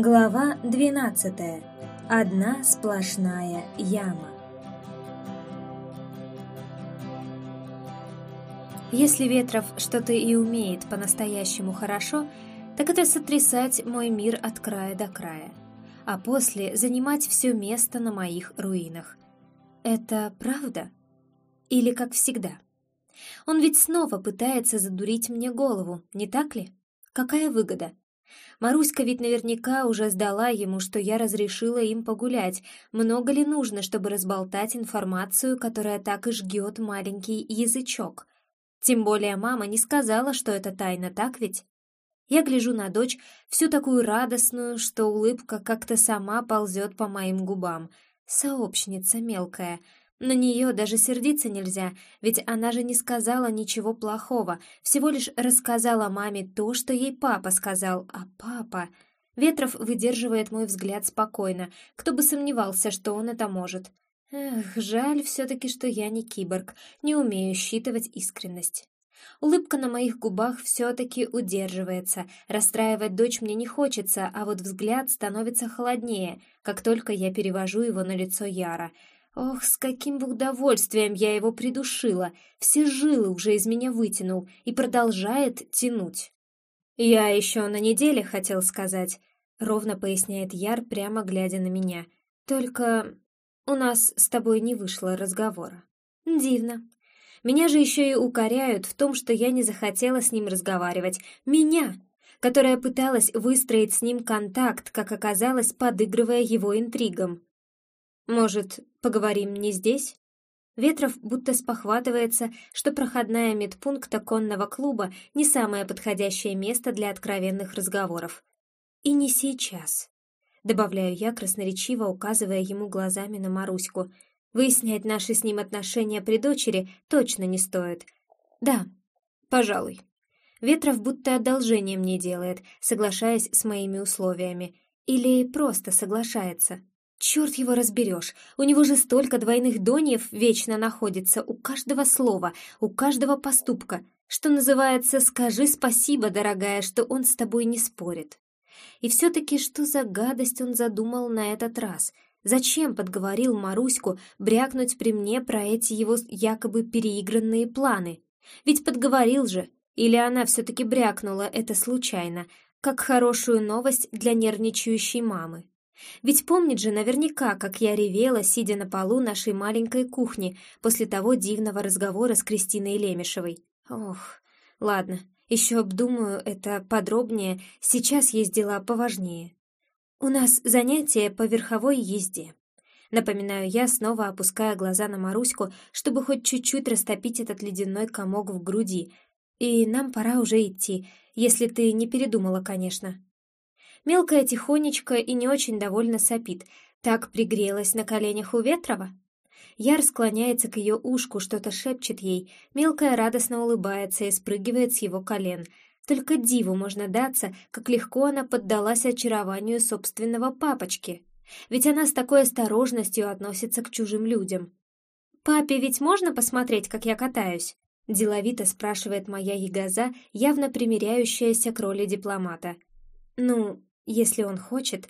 Глава 12. Одна сплошная яма. Если Ветров что-то и умеет по-настоящему хорошо, так это сотрясать мой мир от края до края, а после занимать все место на моих руинах. Это правда? Или как всегда? Он ведь снова пытается задурить мне голову, не так ли? Какая выгода? Маруська ведь наверняка уже сдала ему, что я разрешила им погулять. Много ли нужно, чтобы разболтать информацию, которая так и жгет маленький язычок? Тем более мама не сказала, что это тайна, так ведь? Я гляжу на дочь, всю такую радостную, что улыбка как-то сама ползет по моим губам. Сообщница мелкая — на нее даже сердиться нельзя, ведь она же не сказала ничего плохого, всего лишь рассказала маме то, что ей папа сказал, а папа... Ветров выдерживает мой взгляд спокойно, кто бы сомневался, что он это может. Эх, жаль все-таки, что я не киборг, не умею считывать искренность. Улыбка на моих губах все-таки удерживается, расстраивать дочь мне не хочется, а вот взгляд становится холоднее, как только я перевожу его на лицо Яра — Ох, с каким бы удовольствием я его придушила, все жилы уже из меня вытянул и продолжает тянуть. «Я еще на неделе хотел сказать», — ровно поясняет Яр, прямо глядя на меня. «Только у нас с тобой не вышло разговора». «Дивно. Меня же еще и укоряют в том, что я не захотела с ним разговаривать. Меня!» которая пыталась выстроить с ним контакт, как оказалось, подыгрывая его интригам. «Может, поговорим не здесь?» Ветров будто спохватывается, что проходная медпункта конного клуба не самое подходящее место для откровенных разговоров. «И не сейчас», — добавляю я, красноречиво указывая ему глазами на Маруську. «Выяснять наши с ним отношения при дочери точно не стоит». «Да, пожалуй». Ветров будто одолжение мне делает, соглашаясь с моими условиями. Или просто соглашается. Черт его разберешь, у него же столько двойных доньев вечно находится, у каждого слова, у каждого поступка, что называется «скажи спасибо, дорогая, что он с тобой не спорит». И все-таки что за гадость он задумал на этот раз? Зачем подговорил Маруську брякнуть при мне про эти его якобы переигранные планы? Ведь подговорил же, или она все-таки брякнула это случайно, как хорошую новость для нервничающей мамы. Ведь помнит же наверняка, как я ревела, сидя на полу нашей маленькой кухни после того дивного разговора с Кристиной Лемешевой. Ох, ладно, еще обдумаю это подробнее, сейчас есть дела поважнее. У нас занятие по верховой езде. Напоминаю я, снова опуская глаза на Маруську, чтобы хоть чуть-чуть растопить этот ледяной комок в груди. И нам пора уже идти, если ты не передумала, конечно. Мелкая тихонечко и не очень довольно сопит. Так пригрелась на коленях у Ветрова. Яр склоняется к ее ушку, что-то шепчет ей. Мелкая радостно улыбается и спрыгивает с его колен. Только диву можно даться, как легко она поддалась очарованию собственного папочки. Ведь она с такой осторожностью относится к чужим людям. «Папе ведь можно посмотреть, как я катаюсь?» Деловито спрашивает моя ягоза, явно примиряющаяся к роли дипломата. «Ну, если он хочет.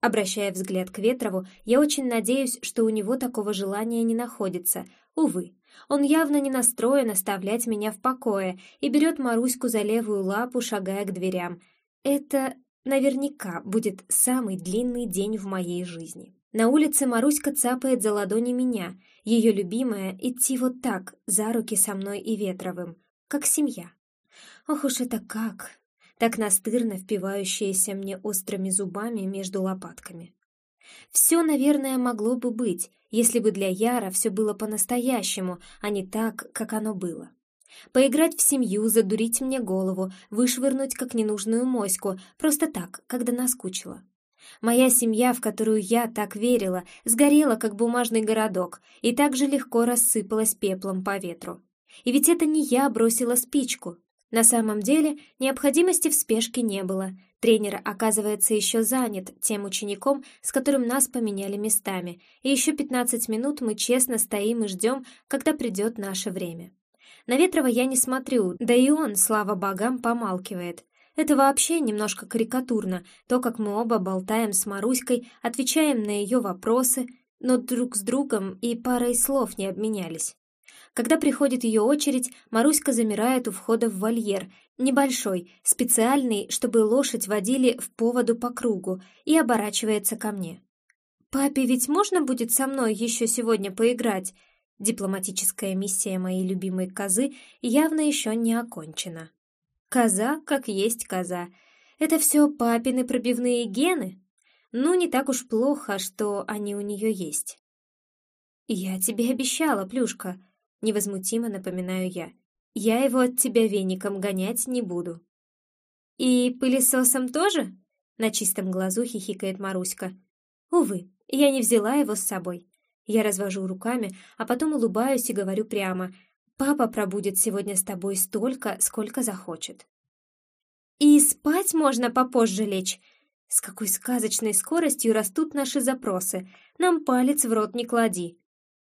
Обращая взгляд к Ветрову, я очень надеюсь, что у него такого желания не находится. Увы, он явно не настроен оставлять меня в покое и берет Маруську за левую лапу, шагая к дверям. Это наверняка будет самый длинный день в моей жизни. На улице Маруська цапает за ладони меня, ее любимая идти вот так, за руки со мной и Ветровым, как семья. Ох уж это как! Так настырно впивающаяся мне острыми зубами между лопатками. Все, наверное, могло бы быть, если бы для Яра все было по-настоящему, а не так, как оно было. Поиграть в семью, задурить мне голову, вышвырнуть как ненужную моську, просто так, когда наскучила. Моя семья, в которую я так верила, сгорела, как бумажный городок, и так же легко рассыпалась пеплом по ветру. И ведь это не я бросила спичку, на самом деле необходимости в спешке не было. Тренер, оказывается, еще занят тем учеником, с которым нас поменяли местами, и еще 15 минут мы честно стоим и ждем, когда придет наше время. На Ветрова я не смотрю, да и он, слава богам, помалкивает. Это вообще немножко карикатурно, то, как мы оба болтаем с Маруськой, отвечаем на ее вопросы, но друг с другом и парой слов не обменялись. Когда приходит ее очередь, Маруська замирает у входа в вольер, небольшой, специальный, чтобы лошадь водили в поводу по кругу, и оборачивается ко мне. «Папе ведь можно будет со мной еще сегодня поиграть?» Дипломатическая миссия моей любимой козы явно еще не окончена. Коза, как есть коза. Это все папины пробивные гены? Ну, не так уж плохо, что они у нее есть. «Я тебе обещала, Плюшка», — невозмутимо напоминаю я. «Я его от тебя веником гонять не буду». «И пылесосом тоже?» — на чистом глазу хихикает Маруська. «Увы, я не взяла его с собой. Я развожу руками, а потом улыбаюсь и говорю прямо. «Папа пробудет сегодня с тобой столько, сколько захочет». «И спать можно попозже лечь?» С какой сказочной скоростью растут наши запросы. Нам палец в рот не клади.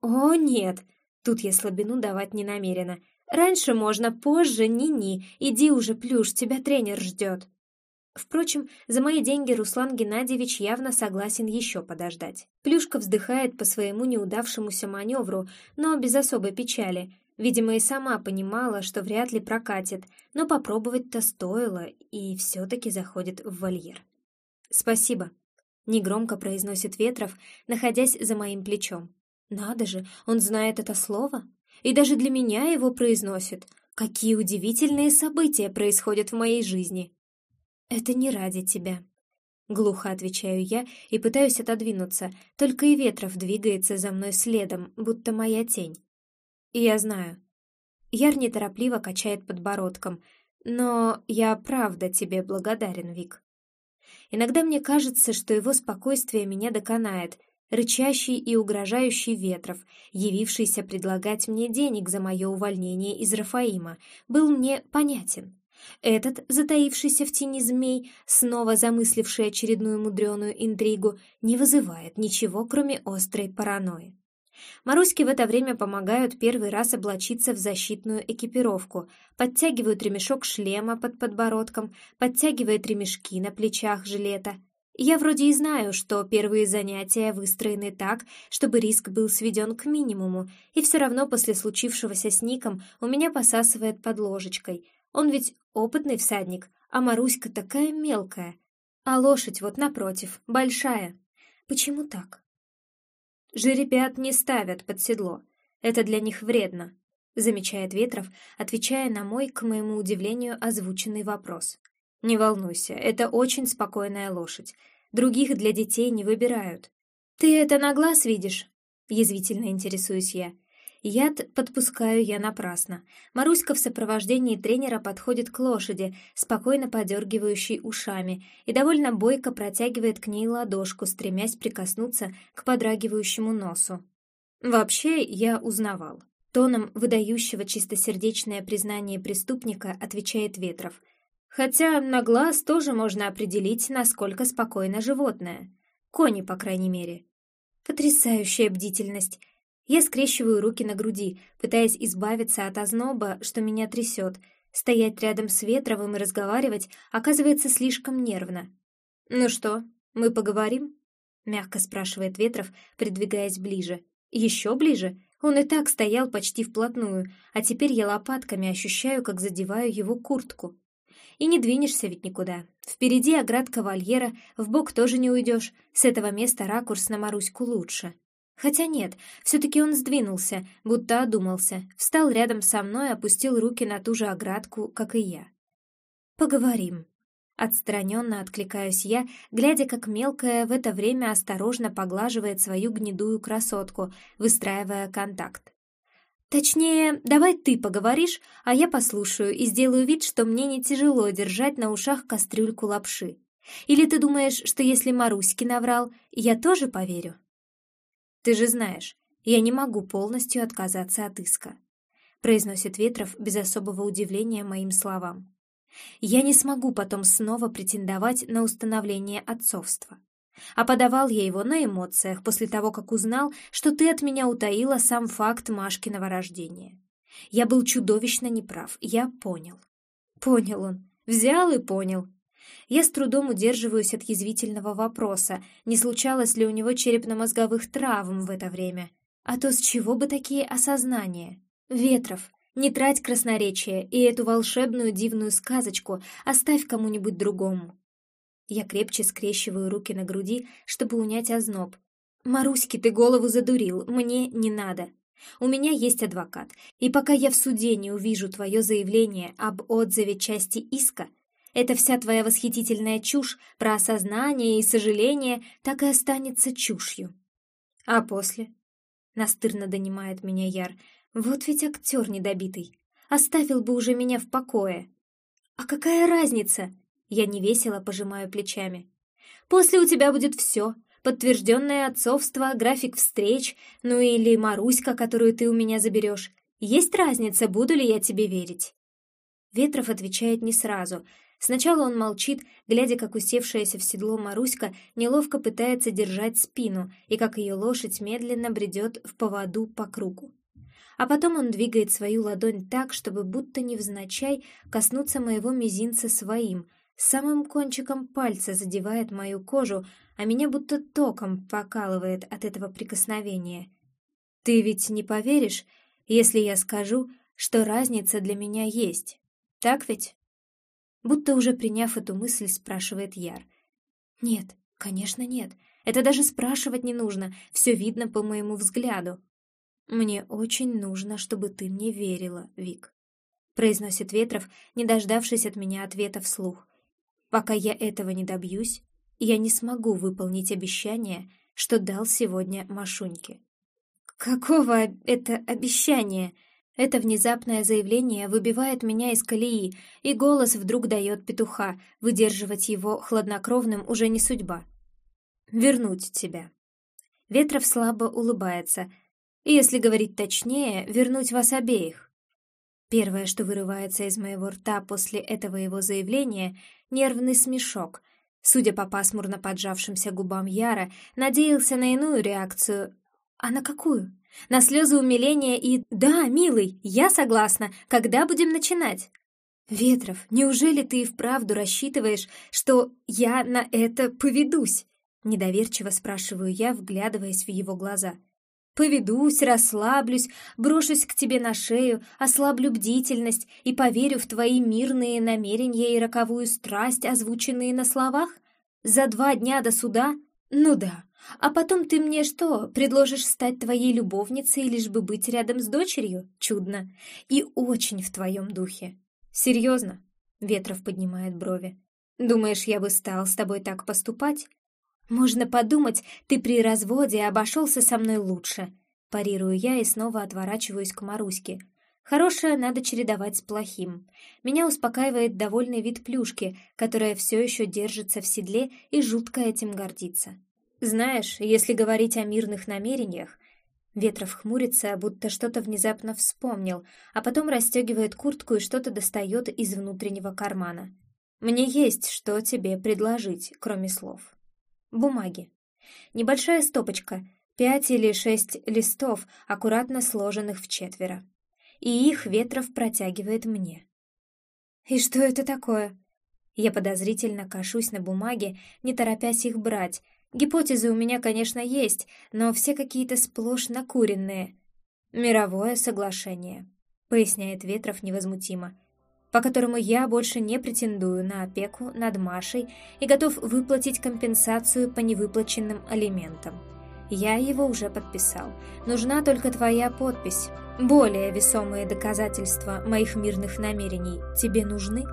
О, нет, тут я слабину давать не намерена. Раньше можно, позже ни-ни. Иди уже, плюш, тебя тренер ждет. Впрочем, за мои деньги Руслан Геннадьевич явно согласен еще подождать. Плюшка вздыхает по своему неудавшемуся маневру, но без особой печали. Видимо, и сама понимала, что вряд ли прокатит, но попробовать-то стоило, и все-таки заходит в вольер. «Спасибо», — негромко произносит Ветров, находясь за моим плечом. «Надо же, он знает это слово? И даже для меня его произносит. Какие удивительные события происходят в моей жизни!» «Это не ради тебя», — глухо отвечаю я и пытаюсь отодвинуться, только и Ветров двигается за мной следом, будто моя тень. «Я знаю». Яр неторопливо качает подбородком, но я правда тебе благодарен, Вик. Иногда мне кажется, что его спокойствие меня доконает, рычащий и угрожающий Ветров, явившийся предлагать мне денег за мое увольнение из Рафаима, был мне понятен. Этот, затаившийся в тени змей, снова замысливший очередную мудреную интригу, не вызывает ничего, кроме острой паранойи. Маруське в это время помогают первый раз облачиться в защитную экипировку, подтягивают ремешок шлема под подбородком, подтягивает ремешки на плечах жилета. Я вроде и знаю, что первые занятия выстроены так, чтобы риск был сведен к минимуму, и все равно после случившегося с Ником у меня посасывает под ложечкой, он ведь опытный всадник, а Маруська такая мелкая. А лошадь вот напротив, большая. Почему так? Жеребят не ставят под седло. Это для них вредно, замечает Ветров, отвечая на мой, к моему удивлению, озвученный вопрос. Не волнуйся, это очень спокойная лошадь. Других для детей не выбирают. Ты это на глаз видишь? Язвительно интересуюсь я. Яд подпускаю я напрасно. Маруська в сопровождении тренера подходит к лошади, спокойно подергивающей ушами, и довольно бойко протягивает к ней ладошку, стремясь прикоснуться к подрагивающему носу. Вообще, я узнавал. Тоном выдающего чистосердечное признание преступника отвечает Ветров. Хотя на глаз тоже можно определить, насколько спокойно животное. Кони, по крайней мере. Потрясающая бдительность. Я скрещиваю руки на груди, пытаясь избавиться от озноба, что меня трясет. Стоять рядом с Ветровым и разговаривать оказывается слишком нервно. «Ну что, мы поговорим?» — мягко спрашивает Ветров, придвигаясь ближе. «Еще ближе?» Он и так стоял почти вплотную, а теперь я лопатками ощущаю, как задеваю его куртку. И не двинешься ведь никуда. Впереди оградка вольера, в бок тоже не уйдешь. С этого места ракурс на Маруську лучше. Хотя нет, все-таки он сдвинулся, будто одумался, встал рядом со мной, опустил руки на ту же оградку, как и я. «Поговорим». Отстраненно откликаюсь я, глядя, как мелкая в это время осторожно поглаживает свою гнедую красотку, выстраивая контакт. «Точнее, давай ты поговоришь, а я послушаю и сделаю вид, что мне не тяжело держать на ушах кастрюльку лапши. Или ты думаешь, что если Маруськи наврал, я тоже поверю?» «Ты же знаешь, я не могу полностью отказаться от иска», произносит Ветров без особого удивления моим словам. «Я не смогу потом снова претендовать на установление отцовства. А подавал я его на эмоциях после того, как узнал, что ты от меня утаила сам факт Машкиного рождения. Я был чудовищно неправ, я понял. Понял он. Взял и понял. Я с трудом удерживаюсь от язвительного вопроса, не случалось ли у него черепно-мозговых травм в это время. А то с чего бы такие осознания? Ветров, не трать красноречие и эту волшебную дивную сказочку оставь кому-нибудь другому. Я крепче скрещиваю руки на груди, чтобы унять озноб. «Маруськи, ты голову задурил, мне не надо. У меня есть адвокат, и пока я в суде не увижу твое заявление об отзыве части иска, эта вся твоя восхитительная чушь про осознание и сожаление так и останется чушью. А после? Настырно донимает меня Яр. Вот ведь актер недобитый. Оставил бы уже меня в покое. А какая разница? Я невесело пожимаю плечами. После у тебя будет все. Подтвержденное отцовство, график встреч, ну или Маруська, которую ты у меня заберешь. Есть разница, буду ли я тебе верить?» Ветров отвечает не сразу. Сначала он молчит, глядя, как усевшаяся в седло Маруська неловко пытается держать спину и как ее лошадь медленно бредет в поводу по кругу. А потом он двигает свою ладонь так, чтобы будто невзначай коснуться моего мизинца своим, самым кончиком пальца задевает мою кожу, а меня будто током покалывает от этого прикосновения. Ты ведь не поверишь, если я скажу, что разница для меня есть, так ведь? Будто уже приняв эту мысль, спрашивает Яр. Нет, конечно нет, это даже спрашивать не нужно, все видно по моему взгляду. Мне очень нужно, чтобы ты мне верила, Вик. Произносит Ветров, не дождавшись от меня ответа вслух. Пока я этого не добьюсь, я не смогу выполнить обещание, что дал сегодня Машуньке. Какого это обещания? Это внезапное заявление выбивает меня из колеи, и голос вдруг дает петуха, выдерживать его хладнокровным уже не судьба. Вернуть тебя. Ветров слабо улыбается. Если говорить точнее, вернуть вас обеих. Первое, что вырывается из моего рта после этого его заявления — нервный смешок. Судя по пасмурно поджавшимся губам Яра, надеялся на иную реакцию. А на какую? На слезы умиления и «Да, милый, я согласна, когда будем начинать?» «Ветров, неужели ты и вправду рассчитываешь, что я на это поведусь?» Недоверчиво спрашиваю я, вглядываясь в его глаза. Поведусь, расслаблюсь, брошусь к тебе на шею, ослаблю бдительность и поверю в твои мирные намерения и роковую страсть, озвученные на словах? За два дня до суда? Ну да. А потом ты мне что, предложишь стать твоей любовницей, лишь бы быть рядом с дочерью? Чудно. И очень в твоем духе. Серьезно? Ветров поднимает брови. Думаешь, я бы стал с тобой так поступать? «Можно подумать, ты при разводе обошелся со мной лучше», парирую я и снова отворачиваюсь к Маруське. Хорошее надо чередовать с плохим. Меня успокаивает довольный вид плюшки, которая все еще держится в седле и жутко этим гордится. Знаешь, если говорить о мирных намерениях, Ветров хмурится, будто что-то внезапно вспомнил, а потом расстегивает куртку и что-то достает из внутреннего кармана. «Мне есть что тебе предложить, кроме слов» бумаги. Небольшая стопочка, пять или шесть листов, аккуратно сложенных в четверо. И их Ветров протягивает мне. «И что это такое?» Я подозрительно кашусь на бумаге, не торопясь их брать. Гипотезы у меня, конечно, есть, но все какие-то сплошь накуренные. «Мировое соглашение», — поясняет Ветров невозмутимо по которому я больше не претендую на опеку над Машей и готов выплатить компенсацию по невыплаченным алиментам. Я его уже подписал. Нужна только твоя подпись. Более весомые доказательства моих мирных намерений тебе нужны?»